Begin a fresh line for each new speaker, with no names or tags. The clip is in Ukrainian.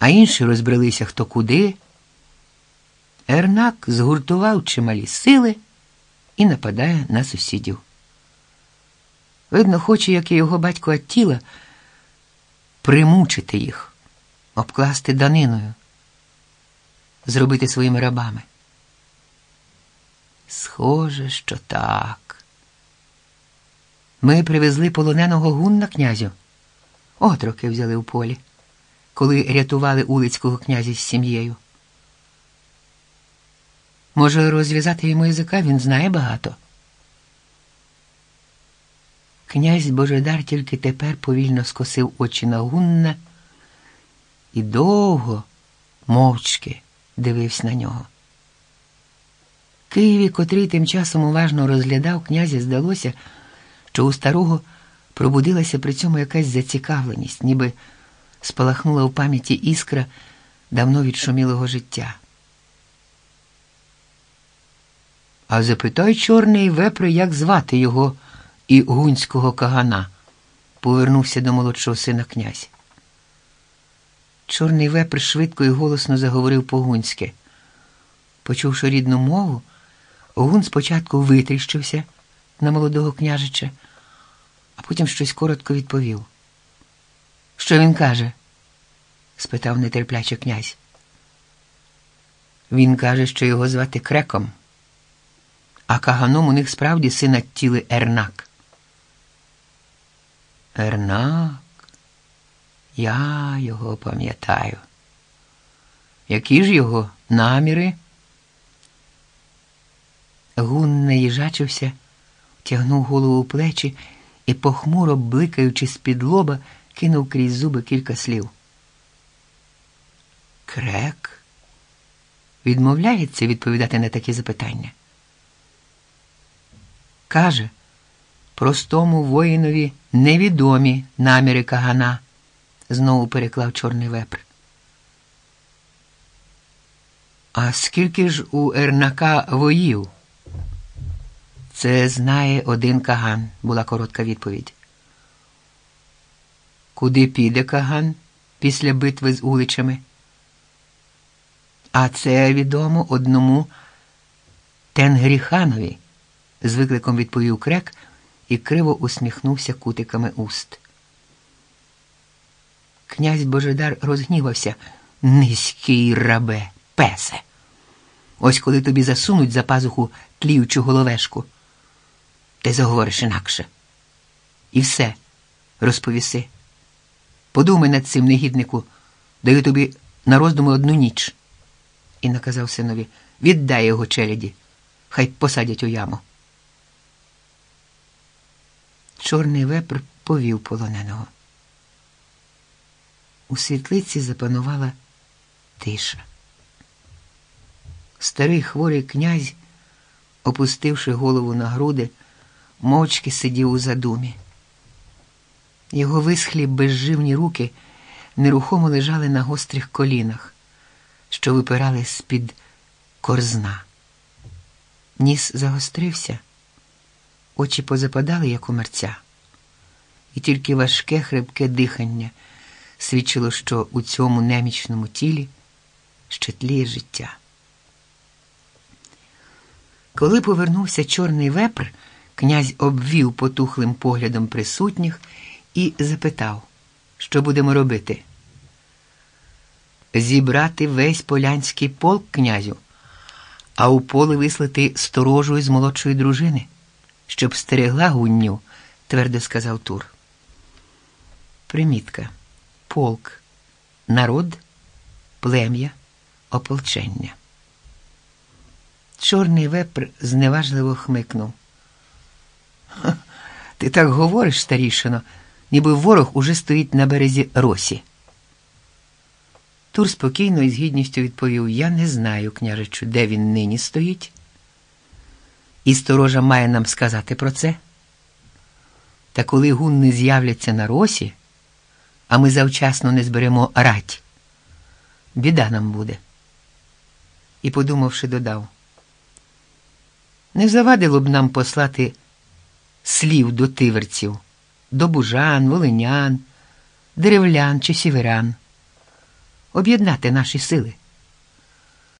а інші розбрелися хто куди. Ернак згуртував чималі сили і нападає на сусідів. Видно, хоче, як і його батько Аттіла, примучити їх, обкласти даниною, зробити своїми рабами. Схоже, що так. Ми привезли полоненого гунна князю. Отроки взяли у полі, коли рятували улицького князя з сім'єю. Може, розв'язати йому язика, він знає багато. Князь Божедар тільки тепер повільно скосив очі на гунна і довго, мовчки дивився на нього. Києві, котрий тим часом уважно розглядав князя, здалося, що у старого пробудилася при цьому якась зацікавленість, ніби спалахнула у пам'яті іскра давно відшумілого життя. А запитай чорний вепри, як звати його і гунського кагана, повернувся до молодшого сина князь. Чорний вепр швидко і голосно заговорив по-гунськи. Почувши рідну мову, Гун спочатку витріщився на молодого княжича, а потім щось коротко відповів. Що він каже? Спитав нетерпляче князь. Він каже, що його звати креком, а каганом у них справді сина тіли Ернак. Ернак, я його пам'ятаю. Які ж його наміри? Гун наїжачився, тягнув голову у плечі і, похмуро бликаючи з-під лоба, кинув крізь зуби кілька слів. Крек відмовляється відповідати на такі запитання. Каже, простому воїнові невідомі наміри Кагана, знову переклав чорний вепр. А скільки ж у Ернака воїв? Це знає один Каган, була коротка відповідь. Куди піде Каган після битви з уличами? А це відомо одному Тенгріханові, з викликом відповів крек і криво усміхнувся кутиками уст. Князь Божедар розгнівався. Низький рабе, песе. Ось коли тобі засунуть за пазуху тліючу головешку ти заговориш інакше. І все розповіси. Подумай над цим негіднику, даю тобі на роздуми одну ніч. І наказав синові віддай його челяді, хай посадять у яму. Чорний вепр повів полоненого. У світлиці запанувала тиша. Старий хворий князь, опустивши голову на груди, мовчки сидів у задумі. Його висхлі безживні руки нерухомо лежали на гострих колінах, що випирали з-під корзна. Ніс загострився, очі позападали, як у мерця, і тільки важке хрипке дихання свідчило, що у цьому немічному тілі ще тліє життя. Коли повернувся чорний вепр, Князь обвів потухлим поглядом присутніх і запитав, що будемо робити? Зібрати весь полянський полк князю, а у поле вислати сторожу із молодшої дружини, щоб стерегла гунню, твердо сказав Тур. Примітка. Полк, народ, плем'я, ополчення. Чорний вепр зневажливо хмикнув. Ти так говориш, старішино, ніби ворог уже стоїть на березі росі. Тур спокійно і з гідністю відповів: Я не знаю, княжичу, де він нині стоїть. І сторожа має нам сказати про це. Та коли гунни з'являться на росі, а ми завчасно не зберемо рать, біда нам буде. І, подумавши, додав, не завадило б нам послати слів до тиверців, до бужан, волинян, деревлян чи сіверян. Об'єднати наші сили.